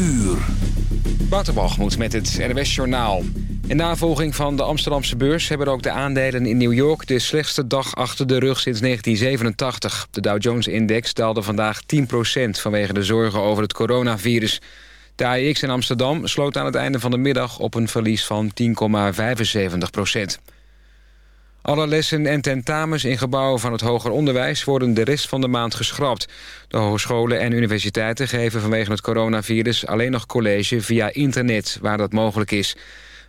uur. Waterbalgemoed met het NWS Journaal. In navolging van de Amsterdamse beurs hebben ook de aandelen in New York... de slechtste dag achter de rug sinds 1987. De Dow Jones-index daalde vandaag 10% vanwege de zorgen over het coronavirus. De AEX in Amsterdam sloot aan het einde van de middag op een verlies van 10,75 alle lessen en tentamens in gebouwen van het hoger onderwijs... worden de rest van de maand geschrapt. De hogescholen en universiteiten geven vanwege het coronavirus... alleen nog college via internet, waar dat mogelijk is.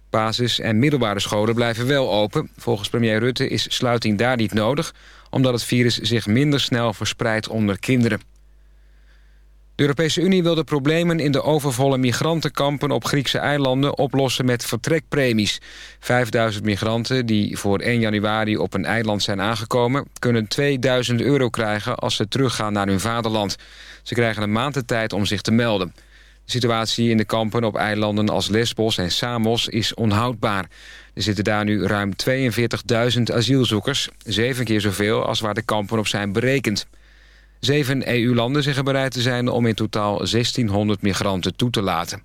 Basis- en middelbare scholen blijven wel open. Volgens premier Rutte is sluiting daar niet nodig... omdat het virus zich minder snel verspreidt onder kinderen. De Europese Unie wil de problemen in de overvolle migrantenkampen op Griekse eilanden oplossen met vertrekpremies. 5000 migranten die voor 1 januari op een eiland zijn aangekomen... kunnen 2000 euro krijgen als ze teruggaan naar hun vaderland. Ze krijgen een maand de tijd om zich te melden. De situatie in de kampen op eilanden als Lesbos en Samos is onhoudbaar. Er zitten daar nu ruim 42.000 asielzoekers, zeven keer zoveel als waar de kampen op zijn berekend. Zeven EU-landen zeggen bereid te zijn om in totaal 1600 migranten toe te laten.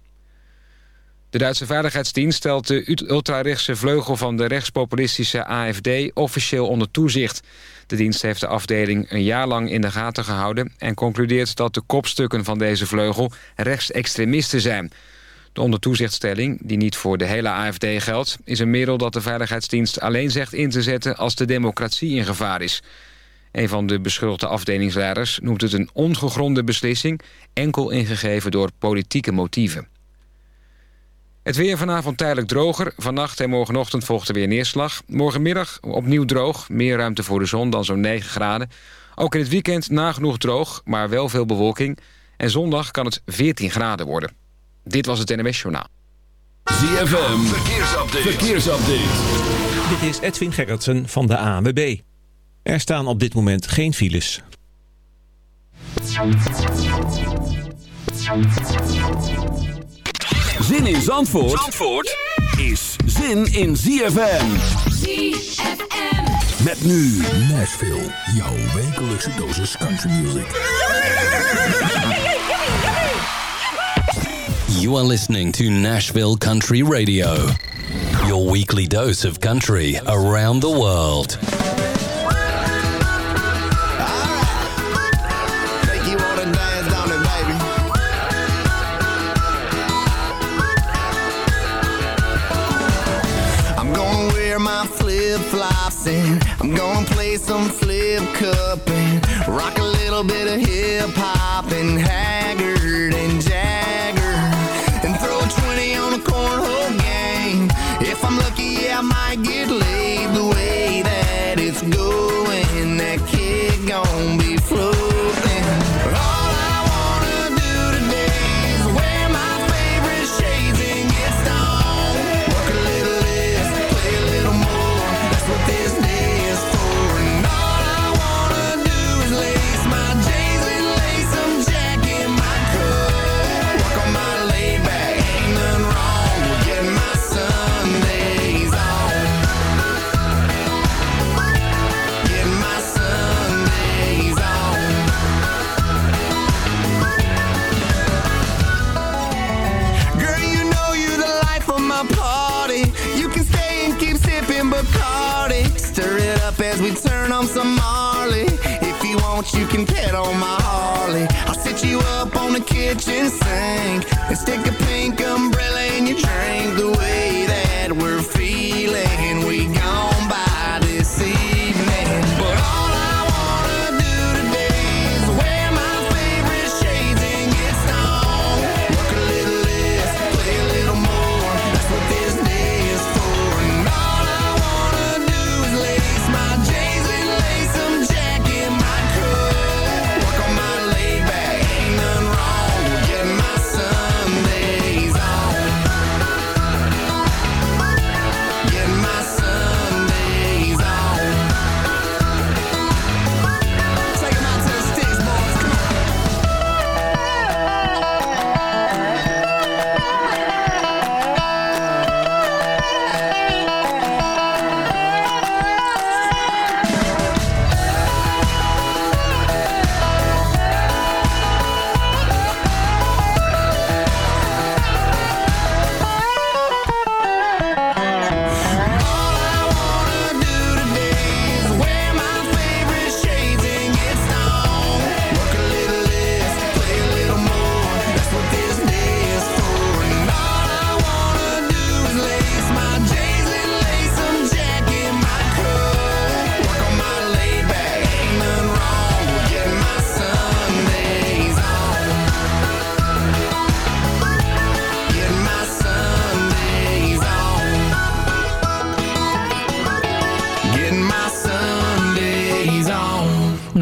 De Duitse Veiligheidsdienst stelt de ultrarechtse vleugel van de rechtspopulistische AFD officieel onder toezicht. De dienst heeft de afdeling een jaar lang in de gaten gehouden... en concludeert dat de kopstukken van deze vleugel rechtsextremisten zijn. De ondertoezichtstelling, die niet voor de hele AFD geldt... is een middel dat de Veiligheidsdienst alleen zegt in te zetten... als de democratie in gevaar is. Een van de beschuldigde afdelingsleiders noemt het een ongegronde beslissing... enkel ingegeven door politieke motieven. Het weer vanavond tijdelijk droger. Vannacht en morgenochtend volgt er weer neerslag. Morgenmiddag opnieuw droog. Meer ruimte voor de zon dan zo'n 9 graden. Ook in het weekend nagenoeg droog, maar wel veel bewolking. En zondag kan het 14 graden worden. Dit was het NMS Journaal. ZFM, verkeersupdate. verkeersupdate. Dit is Edwin Gerritsen van de ANWB. Er staan op dit moment geen files. Zin in Zandvoort, Zandvoort is zin in ZFM. ZFM. Met nu Nashville, jouw wekelijkse dosis country music. You are listening to Nashville Country Radio. Your weekly dose of country around the world. Flip-flops and I'm gonna play some flip cup and rock a little bit of hip-hop and Haggard on my Harley. I'll sit you up on the kitchen sink and stick a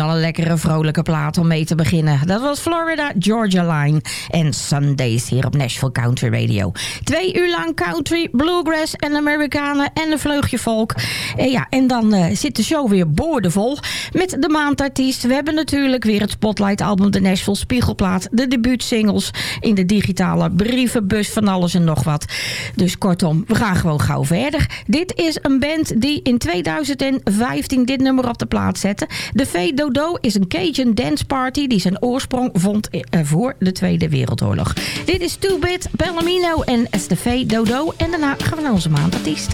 lekkere vrolijke plaat om mee te beginnen. Dat was Florida Georgia Line en Sundays hier op Nashville Country Radio. Twee uur lang country, bluegrass en Amerikanen en een vleugje volk. En, ja, en dan uh, zit de show weer boordevol met de maandartiest. We hebben natuurlijk weer het Spotlight album De Nashville Spiegelplaat. De debuutsingles in de digitale brievenbus van alles en nog wat. Dus kortom, we gaan gewoon gauw verder. Dit is een band die in 2015 dit nummer op de plaat zette. De Fee Dodo is een Cajun dance party die zijn oorsprong vond voor de Tweede Wereldoorlog. Dit is Two Bit, Palomino en Estefee Dodo. En daarna gaan we naar onze maandartiest.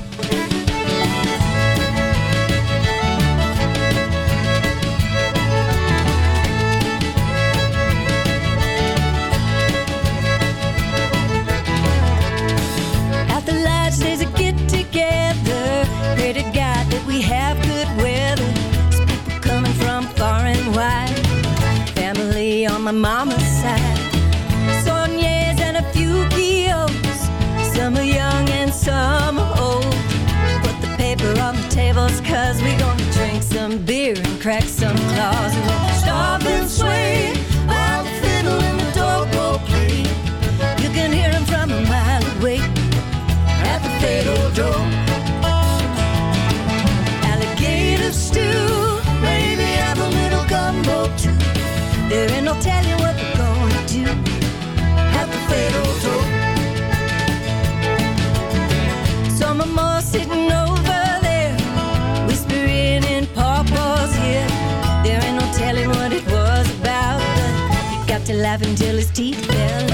My mama's side. Sonias and a few Kios. Some are young and some are old. Put the paper on the tables, cause we gonna drink some beer and crack some claws. laughing till his teeth fell.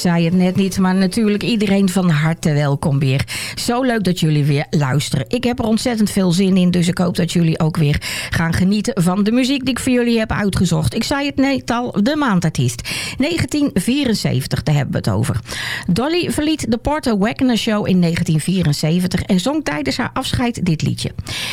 Zei het net niet, maar natuurlijk iedereen van harte welkom weer. Zo leuk dat jullie weer luisteren. Ik heb er ontzettend veel zin in, dus ik hoop dat jullie ook weer gaan genieten van de muziek die ik voor jullie heb uitgezocht. Ik zei het net al, de maandartiest. 1974, daar hebben we het over. Dolly verliet de Porter Wagner Show in 1974 en zong tijdens haar afscheid dit liedje.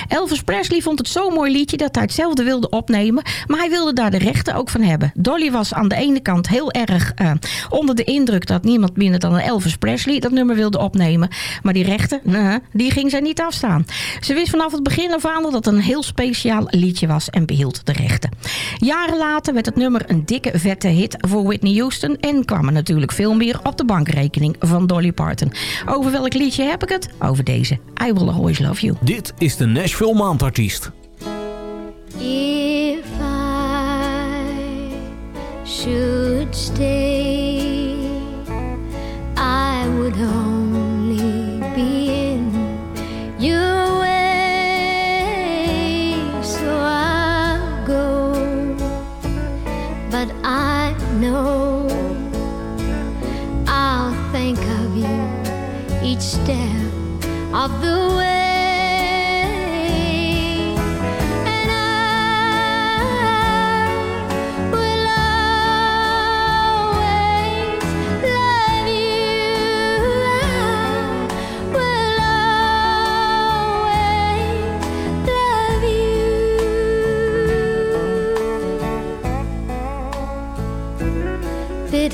Elvis Presley vond het zo'n mooi liedje dat hij hetzelfde wilde opnemen, maar hij wilde daar de rechten ook van hebben. Dolly was aan de ene kant heel erg eh, onder de indruk dat niemand minder dan Elvis Presley dat nummer wilde opnemen. Maar die rechten, nee, die ging zij niet afstaan. Ze wist vanaf het begin af aan dat het een heel speciaal liedje was en behield de rechten. Jaren later werd het nummer een dikke vette hit voor Whitney Houston en kwam er natuurlijk veel meer op de bankrekening van Dolly Parton. Over welk liedje heb ik het? Over deze. I Will Always Love You. Dit is de Nashville Maandartiest. If I should stay, would only be in your way. So I'll go, but I know I'll think of you each step of the way.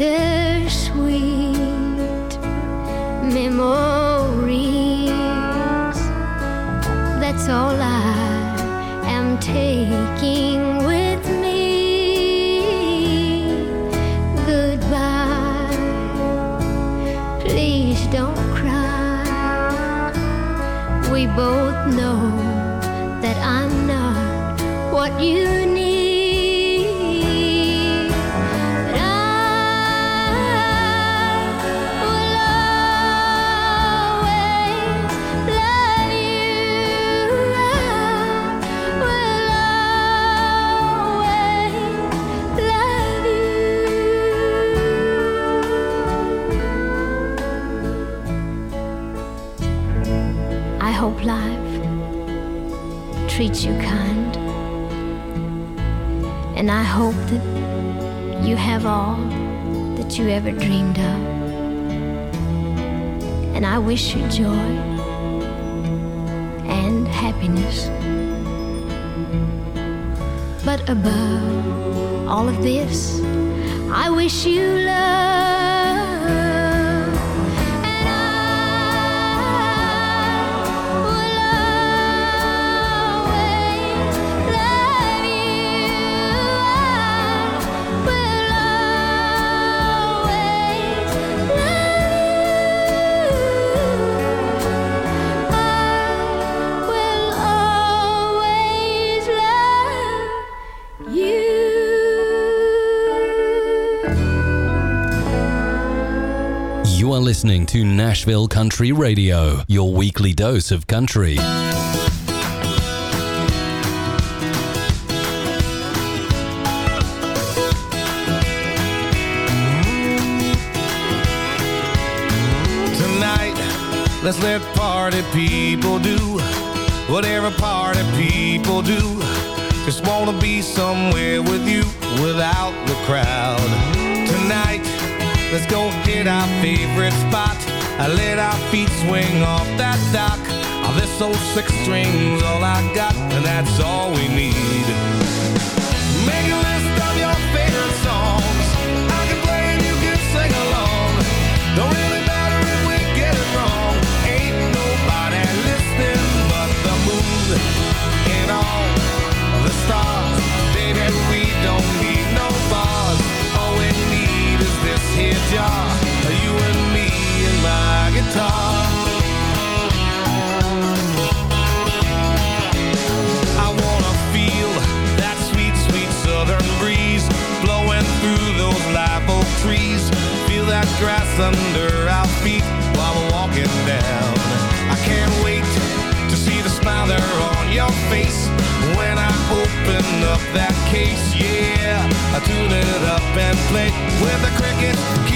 did. This, I wish you listening to Nashville Country Radio, your weekly dose of country. Tonight, let's let party people do whatever party people do. Just wanna be somewhere with you without the crowd. Tonight, let's go hit our favorite spot. I let our feet swing off that dock. Oh, this old six string's all I got, and that's all we need. Grass under our feet while we're walking down. I can't wait to see the smile there on your face when I open up that case. Yeah, I tune it up and play with the crickets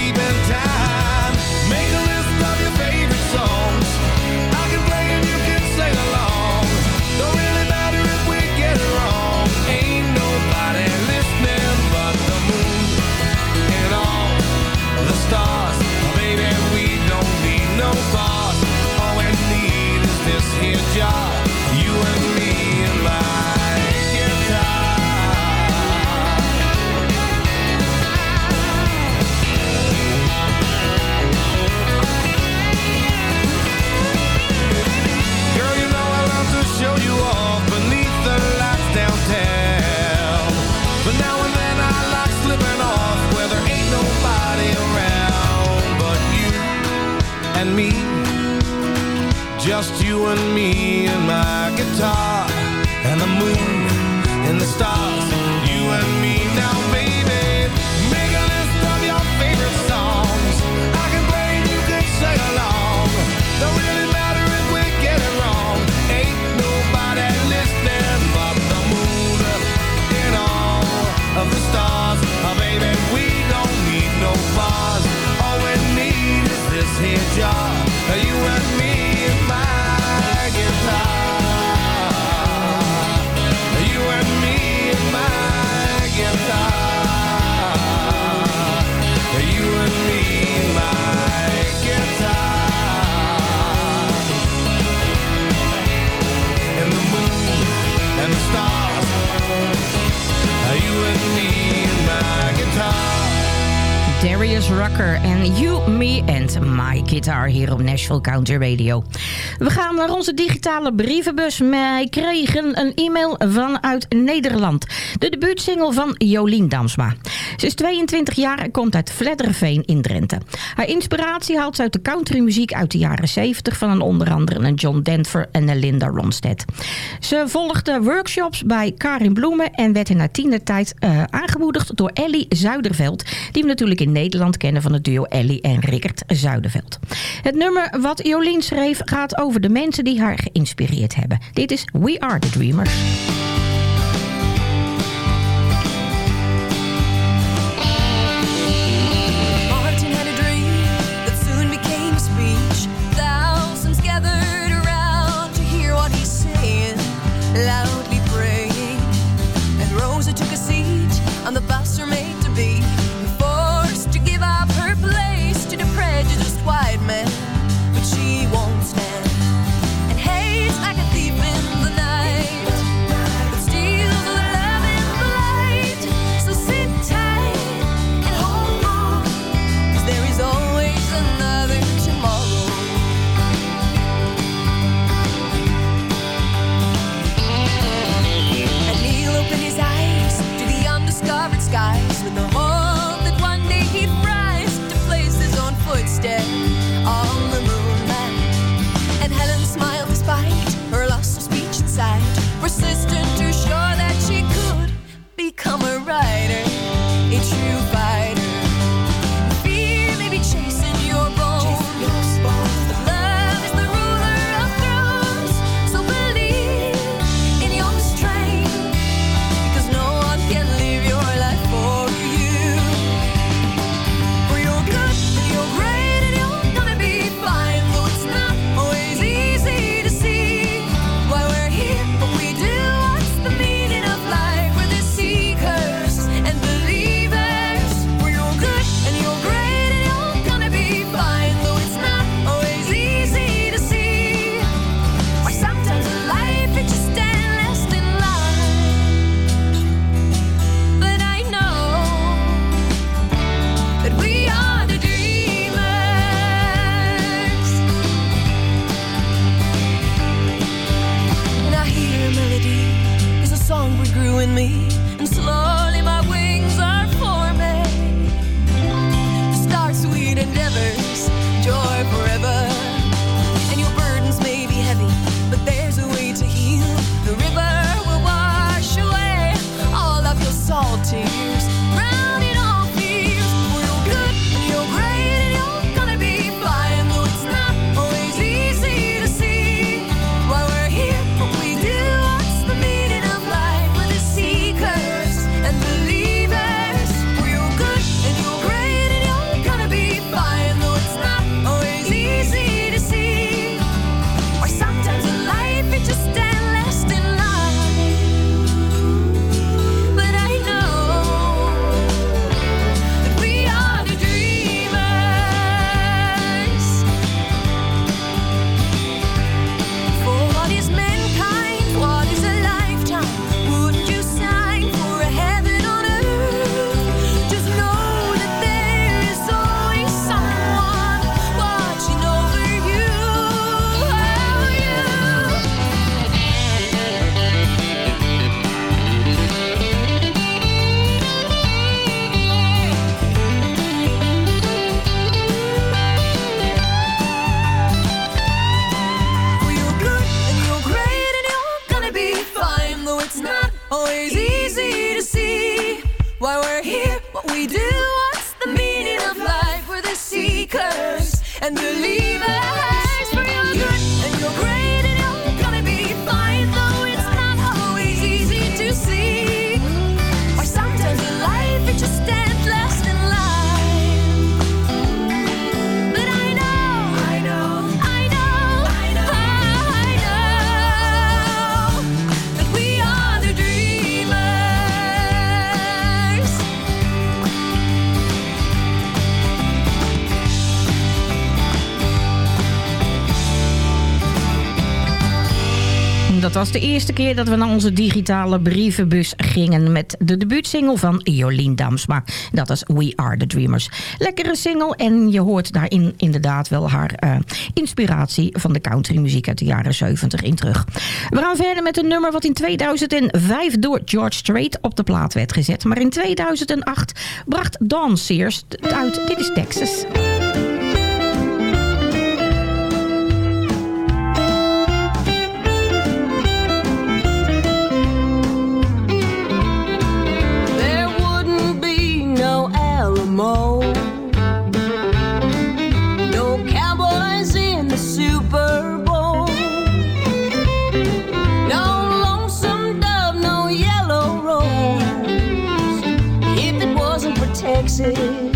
Nashville County Radio. We gaan naar onze digitale brievenbus. Wij kregen een e-mail vanuit Nederland. De debuutsingle van Jolien Damsma. Ze is 22 jaar en komt uit Vledderveen in Drenthe. Haar inspiratie haalt ze uit de countrymuziek uit de jaren 70... van een onder andere een John Denver en een Linda Ronstedt. Ze volgde workshops bij Karin Bloemen... en werd in haar tienertijd uh, eh, aangemoedigd door Ellie Zuiderveld... die we natuurlijk in Nederland kennen van het duo Ellie en Rickert Zuiderveld. Het nummer wat Jolien schreef gaat over over de mensen die haar geïnspireerd hebben. Dit is We Are The Dreamers. de eerste keer dat we naar onze digitale brievenbus gingen... met de debuutsingle van Jolien Damsma. Dat is We Are The Dreamers. Lekkere single en je hoort daarin inderdaad wel haar eh, inspiratie... van de countrymuziek uit de jaren 70 in terug. We gaan verder met een nummer wat in 2005 door George Strait op de plaat werd gezet. Maar in 2008 bracht Dawn Sears uit Dit is Texas. sexy.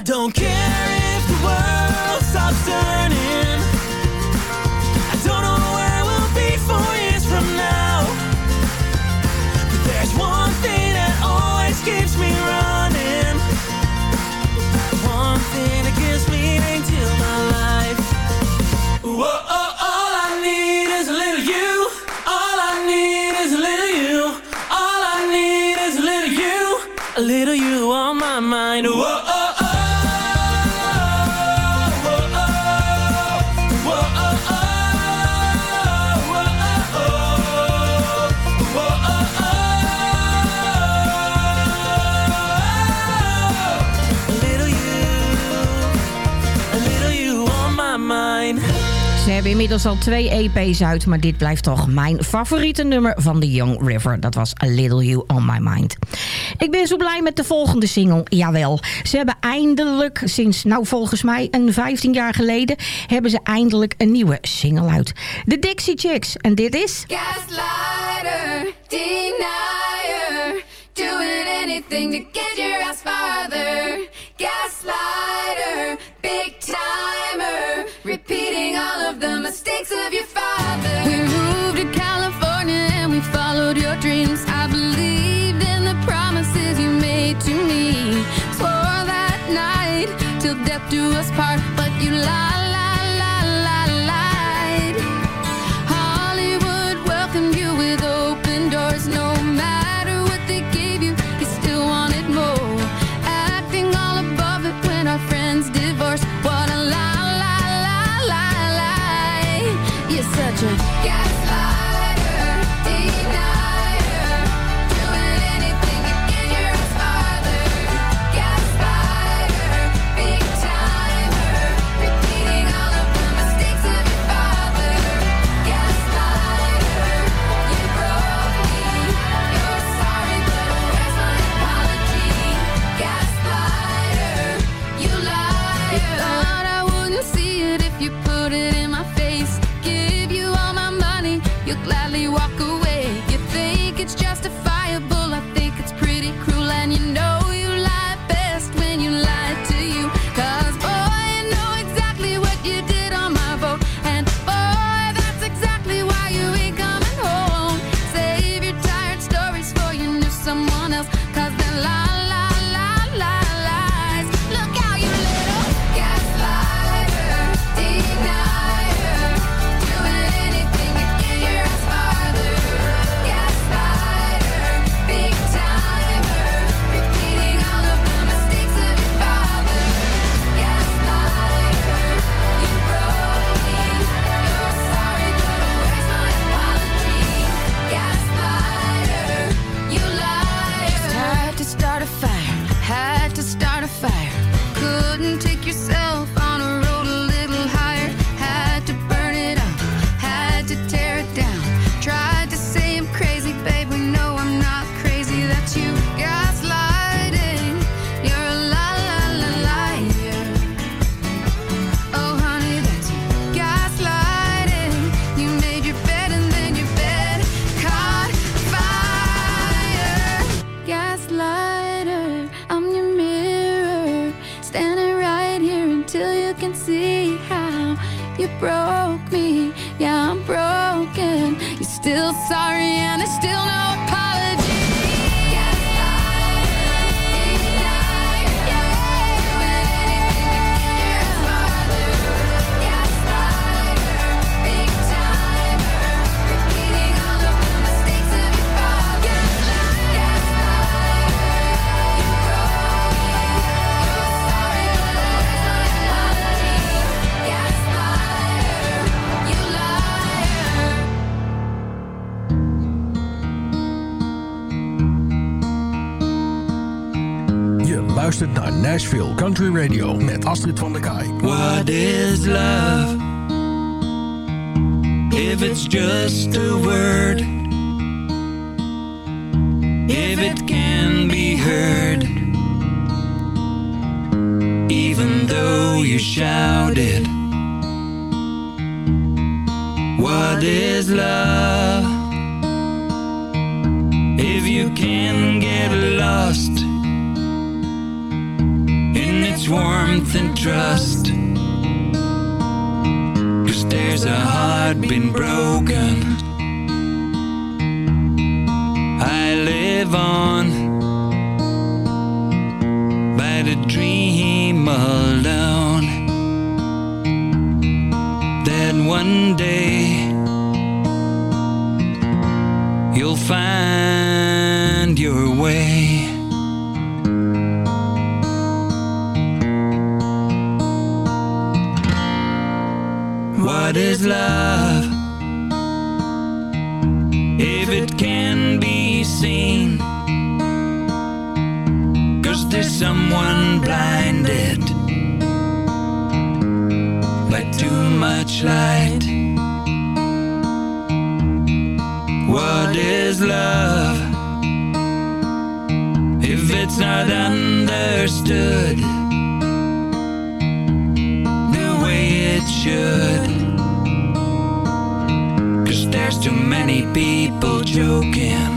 I don't care. hebben inmiddels al twee EP's uit, maar dit blijft toch mijn favoriete nummer van The Young River. Dat was A Little You On My Mind. Ik ben zo blij met de volgende single, jawel. Ze hebben eindelijk, sinds nou volgens mij een 15 jaar geleden, hebben ze eindelijk een nieuwe single uit. De Dixie Chicks, en dit is... Gaslighter, denier, doing anything to get your ass farther. of your fire. Country Radio met Astrid van der Kaai. What is love? If it's just a word, if it can be heard, even though you shout it. What is love? Warmth and trust. Cause there's a heart been broken. I live on by the dream alone. That one day you'll find Is love? If it can be seen, cause there's someone blinded by too much light. What is love? If it's not understood the way it should. Many people joking.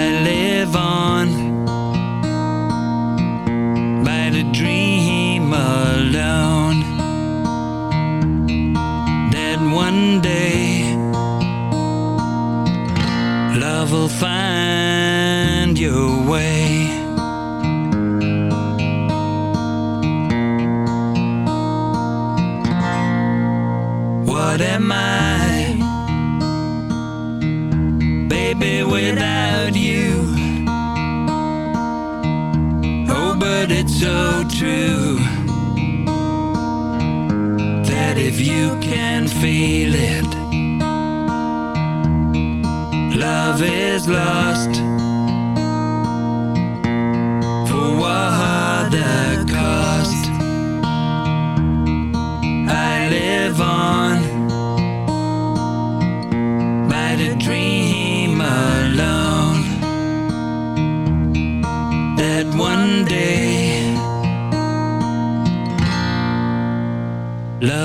I live on by the dream alone. That one day love will find your way. It's so true that if you can feel it, love is lost.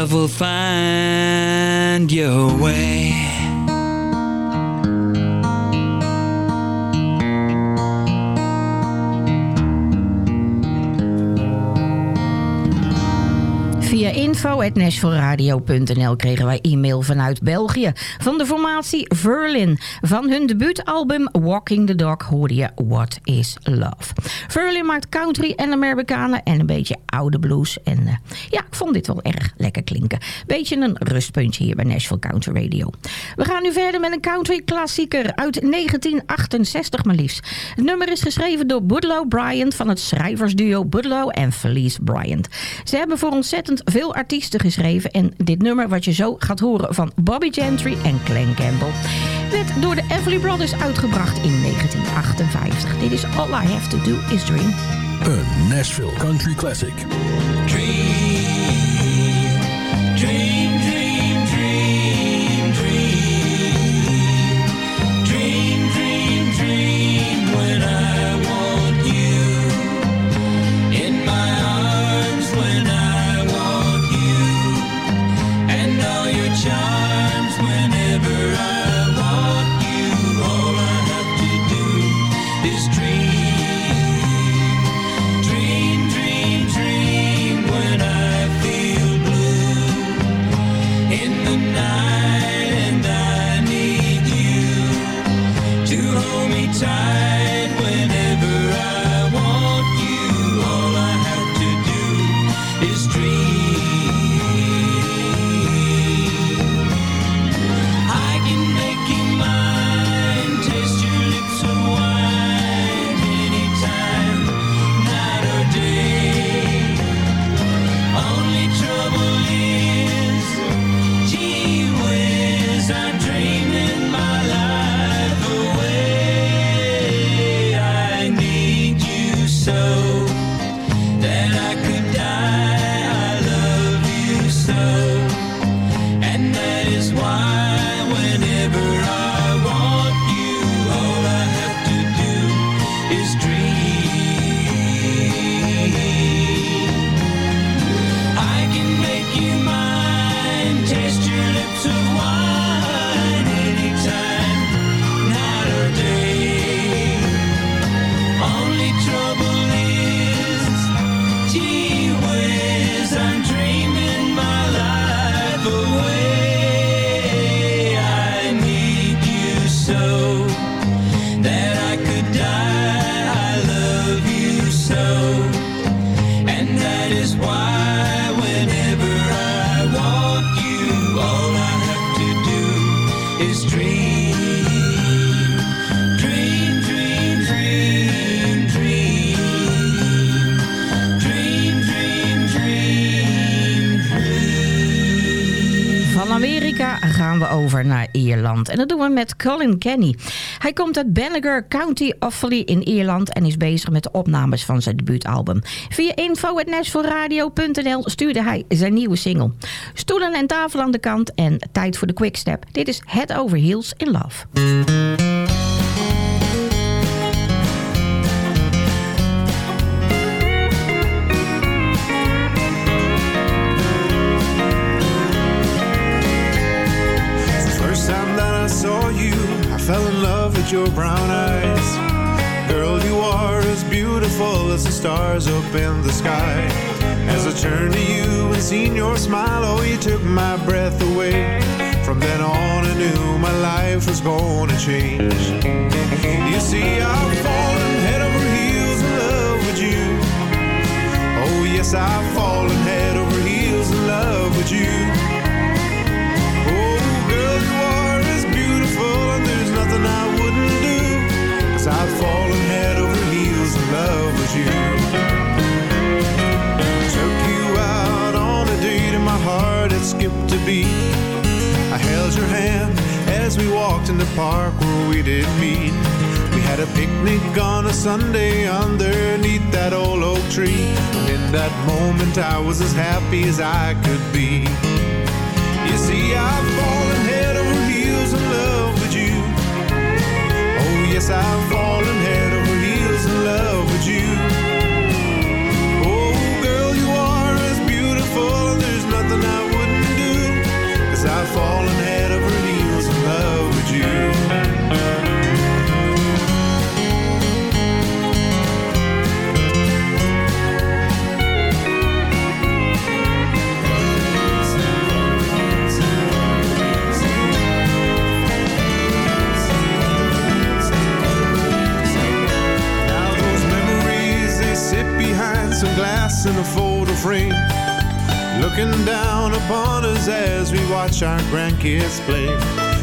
Love will find your way. info.nashvilleradio.nl kregen wij e-mail vanuit België. Van de formatie Verlin. Van hun debuutalbum Walking the Dog hoorde je What is Love. Verlin maakt country en Amerikanen en een beetje oude blues. En eh, ja, ik vond dit wel erg lekker klinken. Beetje een rustpuntje hier bij Nashville Country Radio. We gaan nu verder met een country klassieker uit 1968 maar liefst. Het nummer is geschreven door Budlow Bryant van het schrijversduo Budlow en Felice Bryant. Ze hebben voor ontzettend veel artiesten geschreven. En dit nummer wat je zo gaat horen van Bobby Gentry en Glenn Campbell... werd door de Everly Brothers uitgebracht in 1958. Dit is All I Have To Do Is Dream. Een Nashville Country Classic. Dream, we over naar Ierland. En dat doen we met Colin Kenny. Hij komt uit Banagher County Offaly in Ierland... en is bezig met de opnames van zijn debuutalbum. Via info.nashvilleradio.nl stuurde hij zijn nieuwe single. Stoelen en tafel aan de kant en tijd voor de quickstep. Dit is Head Over Heels in Love. Stars up in the sky. As I turned to you and seen your smile, oh, you took my breath away. From then on, I knew my life was gonna change. You see, I've fallen head over heels in love with you. Oh, yes, I've fallen head over heels in love with you. Oh, girl, you are as beautiful, and there's nothing I wouldn't do. Cause I've fallen head over heels in love Took you out on a date, and my heart had skipped a beat. I held your hand as we walked in the park where we did meet. We had a picnic on a Sunday underneath that old oak tree. And in that moment, I was as happy as I could be. You see, I've fallen head over heels in love with you. Oh, yes, I've fallen you.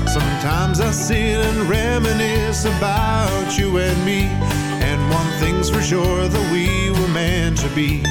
Sometimes I sit and reminisce about you and me. And one thing's for sure that we were meant to be.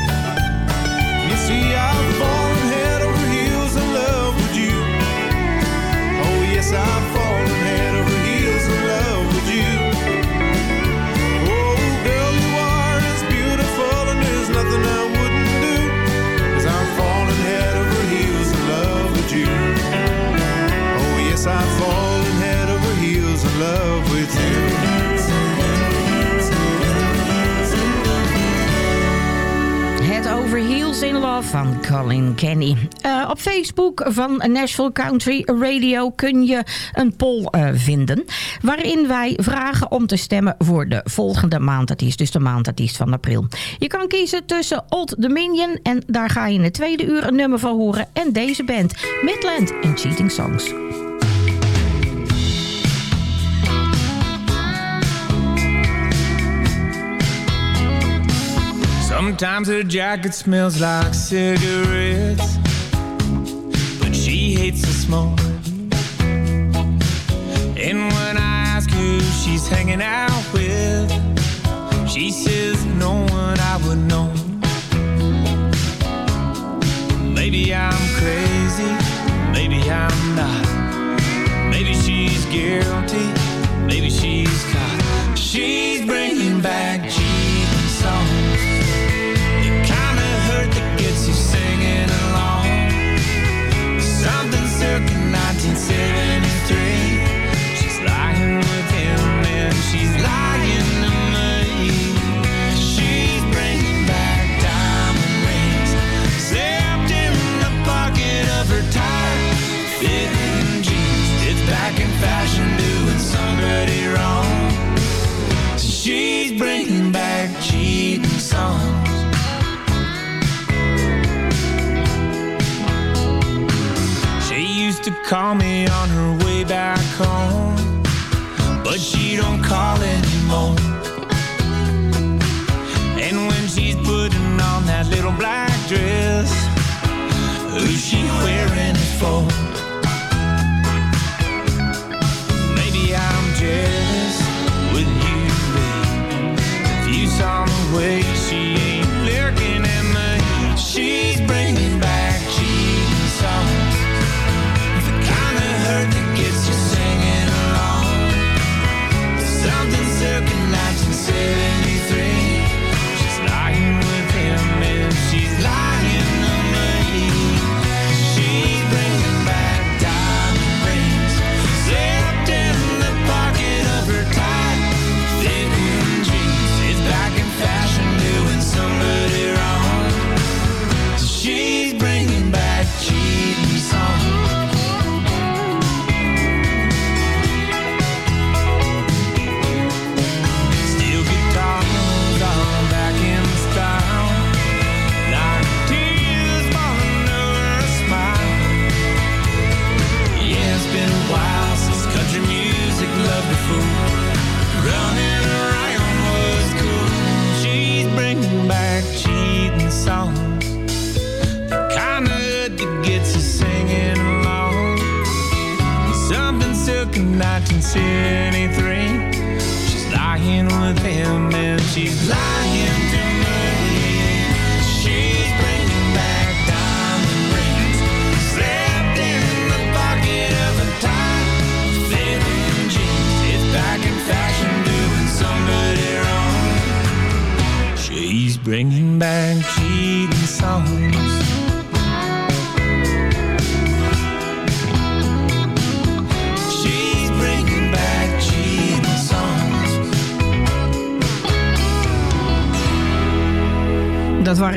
Van Colin Kenny. Eh, op Facebook van Nashville Country Radio kun je een poll eh, vinden... waarin wij vragen om te stemmen voor de volgende maandartiest. Dus de maandartiest van april. Je kan kiezen tussen Old Dominion... en daar ga je in het tweede uur een nummer van horen... en deze band, Midland en Cheating Songs. Sometimes her jacket smells like cigarettes, but she hates the smoke. And when I ask who she's hanging out with,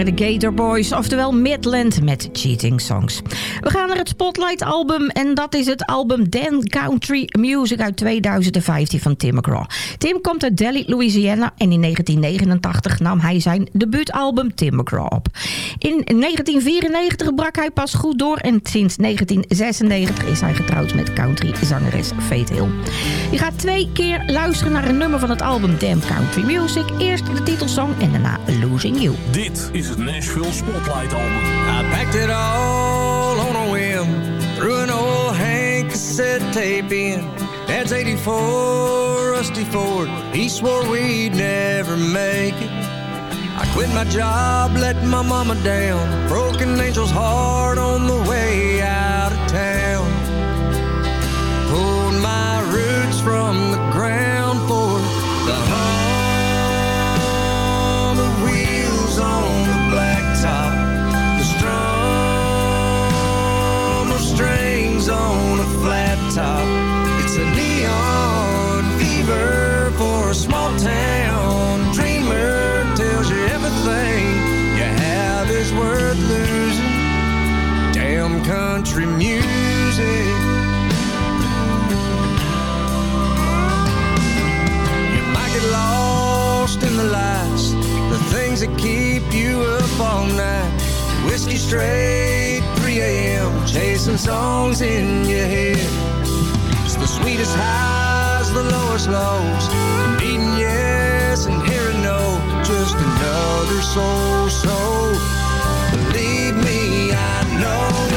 de Gator Boys, oftewel Midland met Cheating Songs. We gaan naar het Spotlight album en dat is het album Dan Country Music uit 2015 van Tim McGraw. Tim komt uit Delhi, Louisiana en in 1989 nam hij zijn debuutalbum Tim McGraw op. In 1994 brak hij pas goed door en sinds 1996 is hij getrouwd met country-zangeres Faith Hill. Je gaat twee keer luisteren naar een nummer van het album Damn Country Music. Eerst de titelsong en daarna Losing You. Dit is het Nashville Spotlight Album. I packed it all cassette tape in. Dad's 84, Rusty Ford. He swore we'd never make it. I quit my job, let my mama down. Broken angel's heart on the way out of town. Pulled my roots from the Whiskey straight, 3 a.m., chasing songs in your head. It's the sweetest highs, the lowest lows, beating yes and hearing no, just another soul. So believe me, I know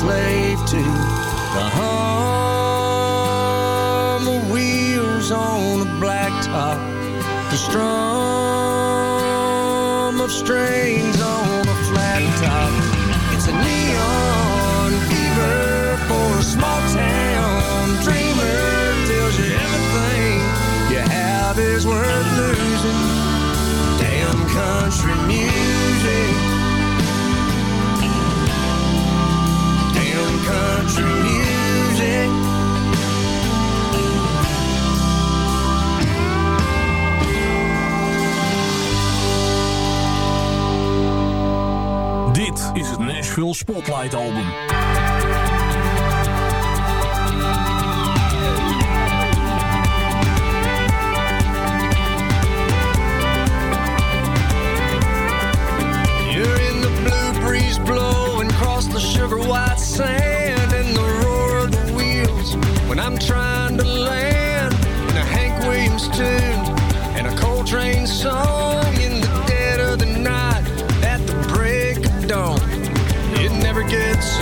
slave to the hum of wheels on a blacktop, the strum of strings Nashville Spotlight Album. You're in the blue breeze blowing across the sugar white sand and the roar of the wheels when I'm trying to land in a Hank Williams tune and a Coltrane song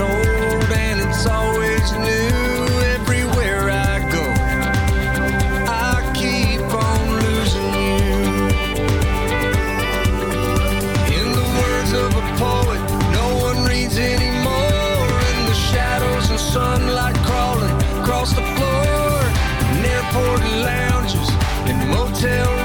old and it's always new everywhere I go. I keep on losing you. In the words of a poet, no one reads anymore. In the shadows and sunlight crawling across the floor. In airport lounges, in motel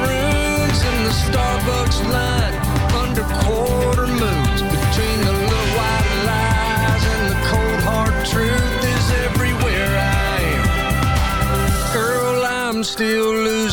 Still losing dus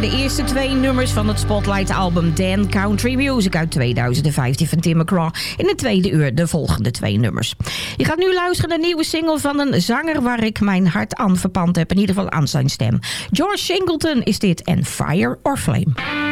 de eerste twee nummers van het Spotlight-album Dan Country Music uit 2015 van Tim McGraw. In de tweede uur de volgende twee nummers. Je gaat nu luisteren naar een nieuwe single van een zanger waar ik mijn hart aan verpand heb. In ieder geval aan zijn stem. George Singleton is dit en Fire or Flame.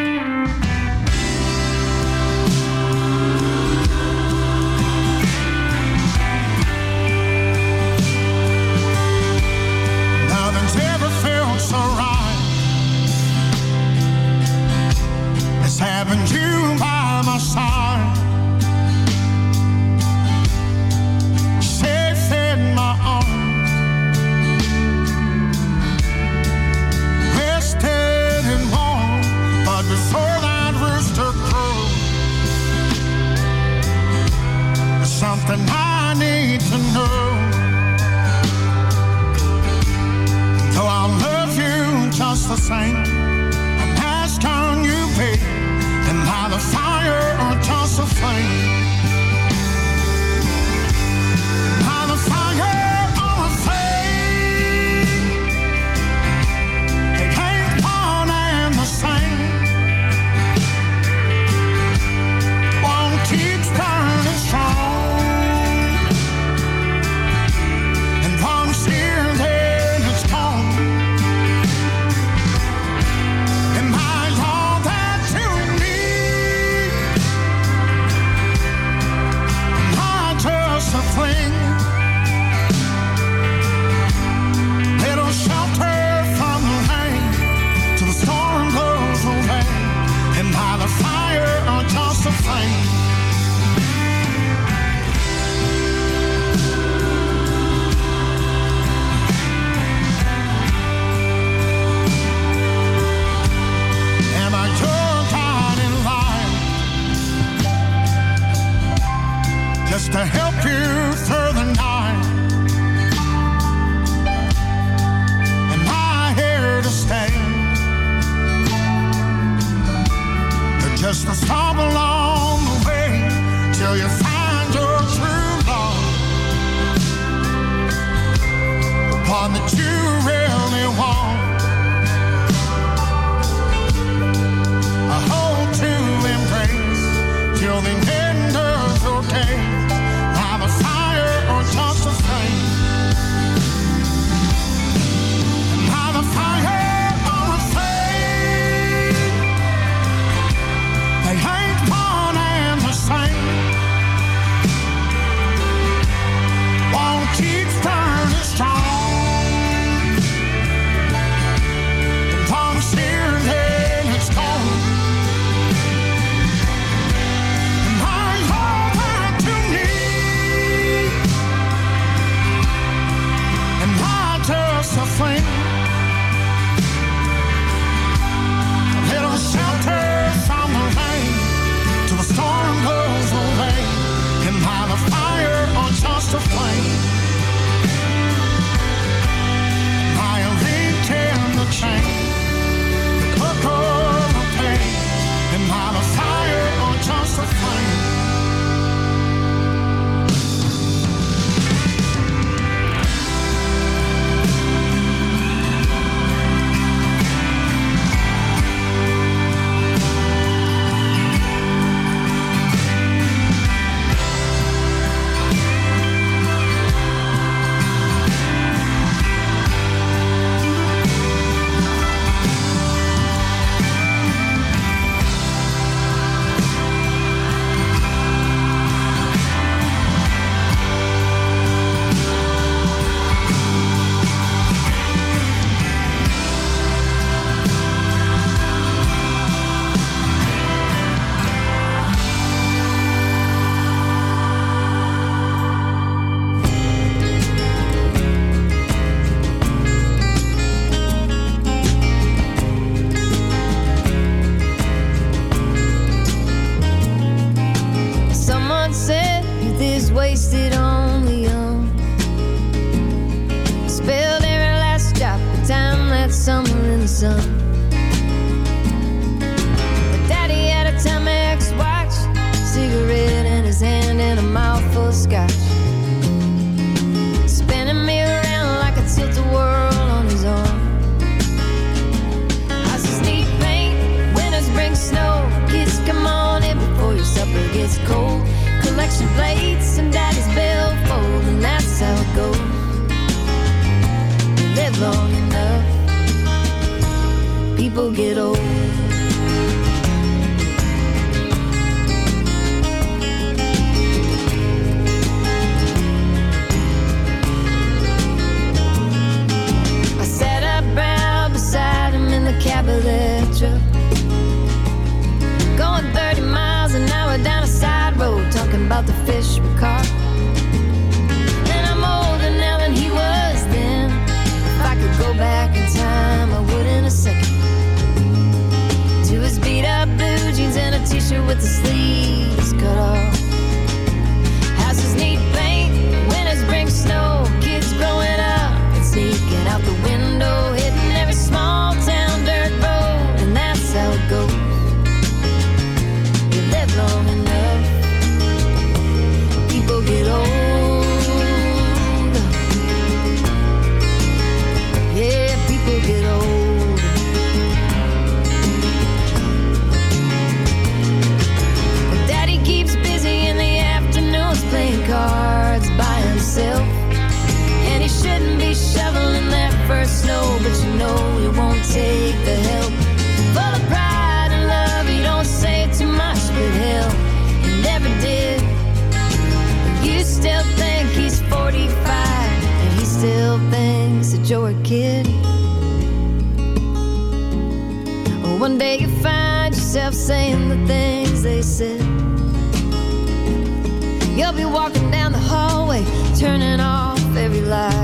You'll be walking down the hallway, turning off every light.